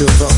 with.